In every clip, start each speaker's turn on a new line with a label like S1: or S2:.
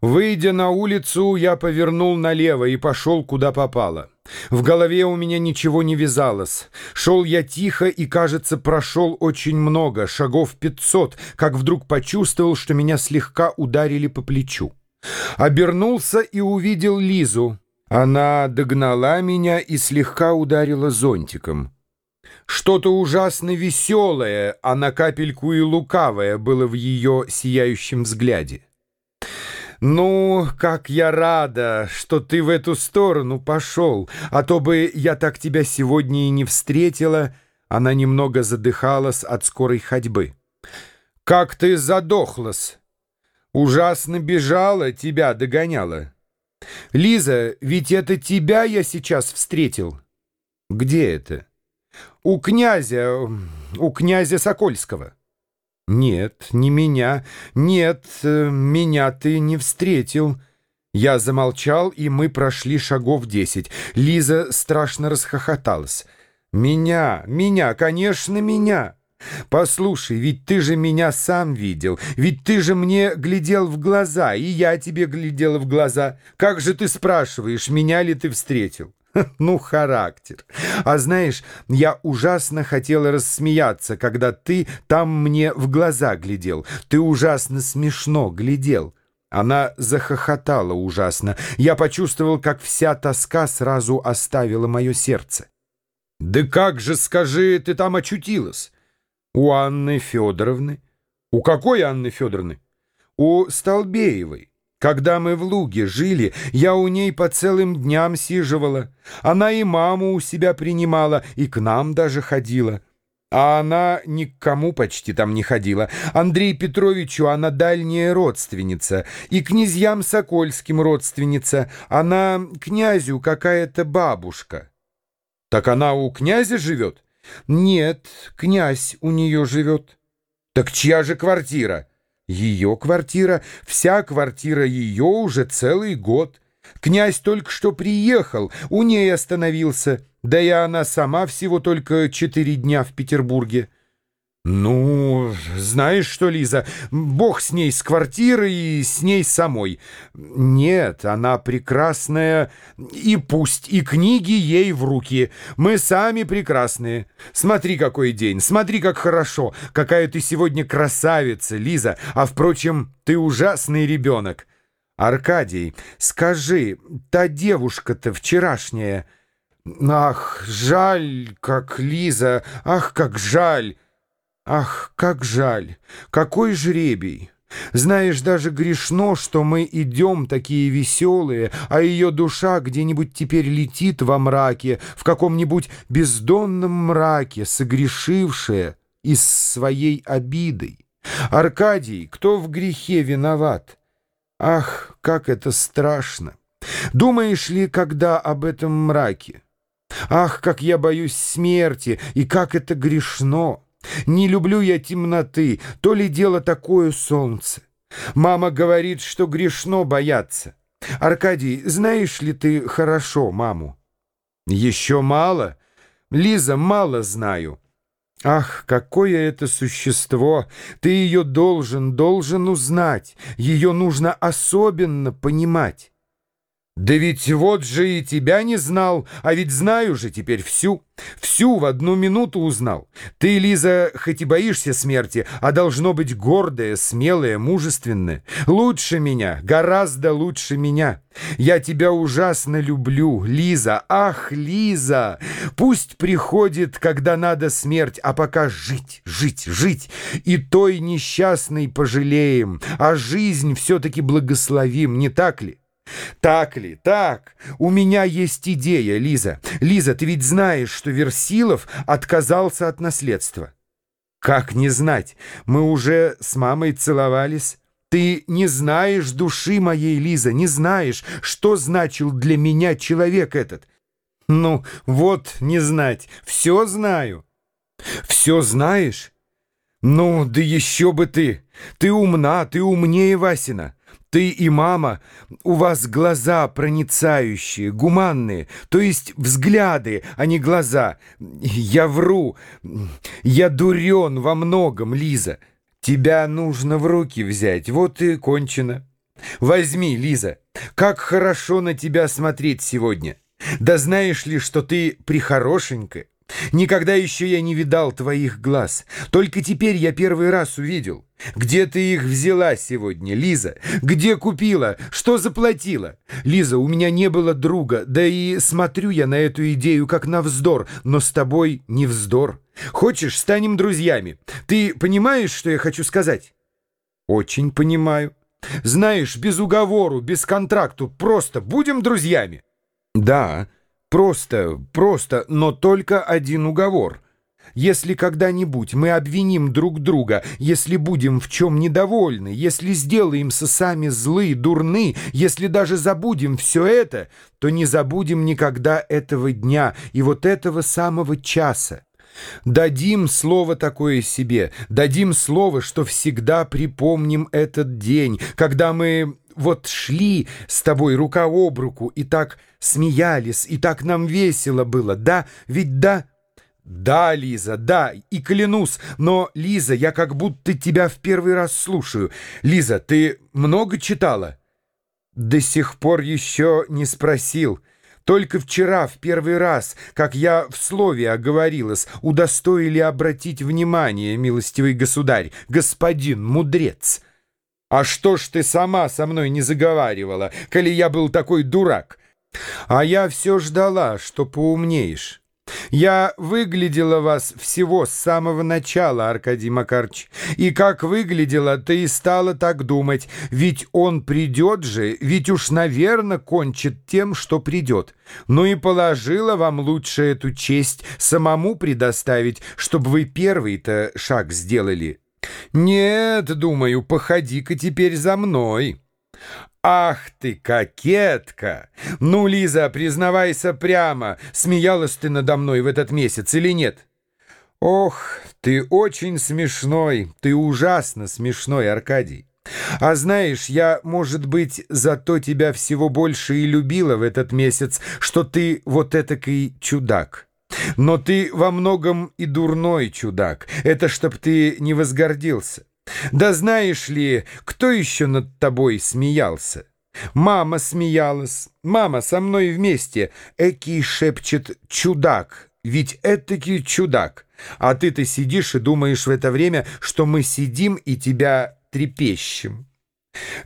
S1: Выйдя на улицу, я повернул налево и пошел, куда попало. В голове у меня ничего не вязалось. Шел я тихо и, кажется, прошел очень много, шагов пятьсот, как вдруг почувствовал, что меня слегка ударили по плечу. Обернулся и увидел Лизу. Она догнала меня и слегка ударила зонтиком. Что-то ужасно веселое, а на капельку и лукавое было в ее сияющем взгляде. «Ну, как я рада, что ты в эту сторону пошел, а то бы я так тебя сегодня и не встретила». Она немного задыхалась от скорой ходьбы. «Как ты задохлась! Ужасно бежала, тебя догоняла. Лиза, ведь это тебя я сейчас встретил». «Где это?» «У князя, у князя Сокольского». «Нет, не меня. Нет, э, меня ты не встретил». Я замолчал, и мы прошли шагов десять. Лиза страшно расхохоталась. «Меня, меня, конечно, меня!» «Послушай, ведь ты же меня сам видел, ведь ты же мне глядел в глаза, и я тебе глядела в глаза. Как же ты спрашиваешь, меня ли ты встретил?» Ну, характер. А знаешь, я ужасно хотела рассмеяться, когда ты там мне в глаза глядел. Ты ужасно смешно глядел. Она захохотала ужасно. Я почувствовал, как вся тоска сразу оставила мое сердце. «Да как же, скажи, ты там очутилась?» «У Анны Федоровны». «У какой Анны Федоровны?» «У Столбеевой». Когда мы в Луге жили, я у ней по целым дням сиживала. Она и маму у себя принимала, и к нам даже ходила. А она ни к кому почти там не ходила. Андрею Петровичу она дальняя родственница, и князьям Сокольским родственница. Она князю какая-то бабушка. Так она у князя живет? Нет, князь у нее живет. Так чья же квартира? Ее квартира, вся квартира ее уже целый год. Князь только что приехал, у ней остановился, да и она сама всего только четыре дня в Петербурге. «Ну, знаешь что, Лиза, бог с ней, с квартирой и с ней самой. Нет, она прекрасная, и пусть, и книги ей в руки. Мы сами прекрасные. Смотри, какой день, смотри, как хорошо, какая ты сегодня красавица, Лиза, а, впрочем, ты ужасный ребенок. Аркадий, скажи, та девушка-то вчерашняя... Ах, жаль, как Лиза, ах, как жаль!» Ах, как жаль! Какой жребий! Знаешь, даже грешно, что мы идем такие веселые, а ее душа где-нибудь теперь летит во мраке, в каком-нибудь бездонном мраке, согрешившая и с своей обидой. Аркадий, кто в грехе виноват? Ах, как это страшно! Думаешь ли, когда об этом мраке? Ах, как я боюсь смерти, и как это грешно! Не люблю я темноты, то ли дело такое солнце. Мама говорит, что грешно бояться. Аркадий, знаешь ли ты хорошо маму? Еще мало? Лиза, мало знаю. Ах, какое это существо! Ты ее должен, должен узнать. Ее нужно особенно понимать. Да ведь вот же и тебя не знал, а ведь знаю же теперь всю. Всю в одну минуту узнал. Ты, Лиза, хоть и боишься смерти, а должно быть гордая, смелая, мужественная. Лучше меня, гораздо лучше меня. Я тебя ужасно люблю, Лиза. Ах, Лиза! Пусть приходит, когда надо смерть, а пока жить, жить, жить. И той несчастной пожалеем, а жизнь все-таки благословим, не так ли? Так ли? Так. У меня есть идея, Лиза. Лиза, ты ведь знаешь, что Версилов отказался от наследства. Как не знать? Мы уже с мамой целовались. Ты не знаешь души моей, Лиза, не знаешь, что значил для меня человек этот. Ну, вот не знать. Все знаю. Все знаешь? Ну, да еще бы ты. Ты умна, ты умнее Васина. Ты и мама, у вас глаза проницающие, гуманные, то есть взгляды, а не глаза. Я вру, я дурен во многом, Лиза. Тебя нужно в руки взять, вот и кончено. Возьми, Лиза, как хорошо на тебя смотреть сегодня. Да знаешь ли, что ты прихорошенькая? Никогда еще я не видал твоих глаз. Только теперь я первый раз увидел. Где ты их взяла сегодня, Лиза? Где купила? Что заплатила? Лиза, у меня не было друга, да и смотрю я на эту идею как на вздор, но с тобой не вздор. Хочешь, станем друзьями? Ты понимаешь, что я хочу сказать? Очень понимаю. Знаешь, без уговору, без контракту, просто будем друзьями. Да, Просто, просто, но только один уговор. Если когда-нибудь мы обвиним друг друга, если будем в чем недовольны, если сделаемся сами злы, дурны, если даже забудем все это, то не забудем никогда этого дня и вот этого самого часа. Дадим слово такое себе, дадим слово, что всегда припомним этот день, когда мы вот шли с тобой рука об руку и так смеялись, и так нам весело было, да? Ведь да? Да, Лиза, да, и клянусь, но, Лиза, я как будто тебя в первый раз слушаю. Лиза, ты много читала? До сих пор еще не спросил. Только вчера, в первый раз, как я в слове оговорилась, удостоили обратить внимание, милостивый государь, господин мудрец. А что ж ты сама со мной не заговаривала, коли я был такой дурак? А я все ждала, что поумнеешь. Я выглядела вас всего с самого начала, Аркадий Макарч. И как выглядела, ты и стала так думать. Ведь он придет же, ведь уж, наверное, кончит тем, что придет. Ну и положила вам лучше эту честь самому предоставить, чтобы вы первый-то шаг сделали. Нет, думаю, походи-ка теперь за мной». «Ах ты, кокетка! Ну, Лиза, признавайся прямо, смеялась ты надо мной в этот месяц или нет?» «Ох, ты очень смешной, ты ужасно смешной, Аркадий. А знаешь, я, может быть, зато тебя всего больше и любила в этот месяц, что ты вот этакий чудак. Но ты во многом и дурной чудак, это чтоб ты не возгордился». Да знаешь ли, кто еще над тобой смеялся? Мама смеялась, мама со мной вместе. Экий шепчет «чудак», ведь этакий чудак. А ты-то сидишь и думаешь в это время, что мы сидим и тебя трепещем.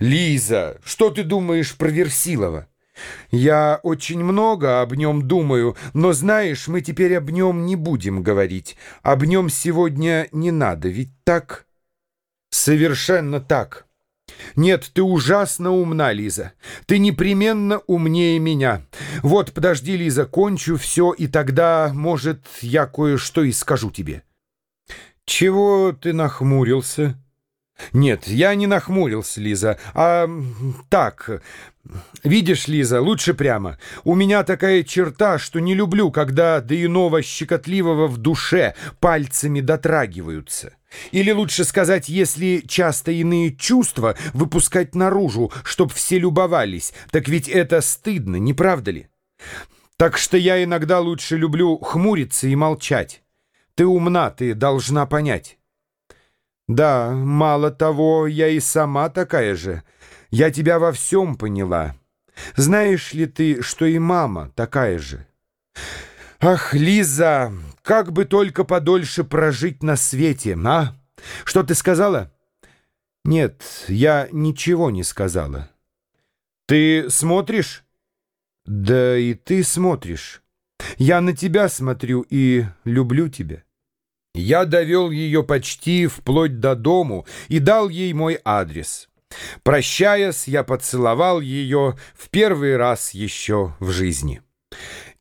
S1: Лиза, что ты думаешь про Версилова? Я очень много об нем думаю, но, знаешь, мы теперь об нем не будем говорить. Об нем сегодня не надо, ведь так... Совершенно так. Нет, ты ужасно умна, Лиза. Ты непременно умнее меня. Вот, подожди, Лиза, кончу все, и тогда, может, я кое-что и скажу тебе. Чего ты нахмурился? Нет, я не нахмурился, Лиза, а так... Видишь, Лиза, лучше прямо. У меня такая черта, что не люблю, когда до иного щекотливого в душе пальцами дотрагиваются. Или лучше сказать, если часто иные чувства выпускать наружу, чтоб все любовались, так ведь это стыдно, не правда ли? Так что я иногда лучше люблю хмуриться и молчать. Ты умна, ты должна понять. Да, мало того, я и сама такая же. Я тебя во всем поняла. Знаешь ли ты, что и мама такая же? Ах, Лиза, как бы только подольше прожить на свете, а? Что ты сказала? Нет, я ничего не сказала. Ты смотришь? Да и ты смотришь. Я на тебя смотрю и люблю тебя. Я довел ее почти вплоть до дому и дал ей мой адрес. Прощаясь, я поцеловал ее в первый раз еще в жизни.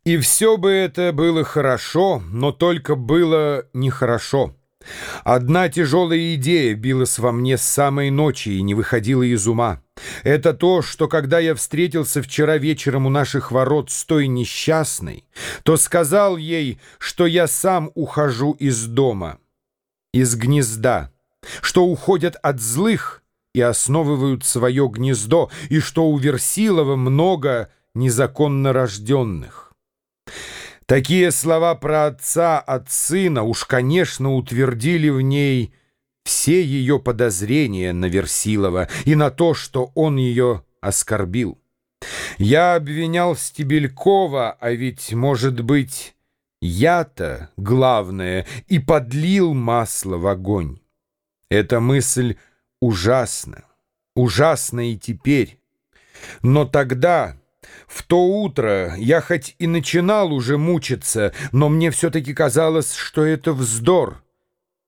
S1: И все бы это было хорошо, но только было нехорошо. Одна тяжелая идея билась во мне с самой ночи и не выходила из ума. Это то, что когда я встретился вчера вечером у наших ворот с той несчастной, то сказал ей, что я сам ухожу из дома, из гнезда, что уходят от злых и основывают свое гнездо, и что у Версилова много незаконно рожденных. Такие слова про отца от сына уж, конечно, утвердили в ней все ее подозрения на Версилова и на то, что он ее оскорбил. Я обвинял Стебелькова, а ведь, может быть, я-то, главное, и подлил масло в огонь. Эта мысль ужасна, ужасна и теперь. Но тогда, в то утро, я хоть и начинал уже мучиться, но мне все-таки казалось, что это вздор.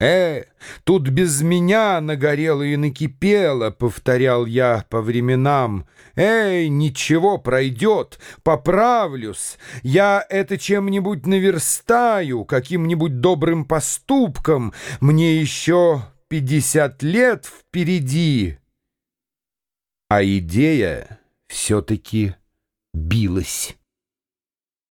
S1: «Э, тут без меня нагорело и накипело», — повторял я по временам. «Эй, ничего, пройдет, поправлюсь. Я это чем-нибудь наверстаю, каким-нибудь добрым поступком. Мне еще пятьдесят лет впереди». А идея все-таки билась.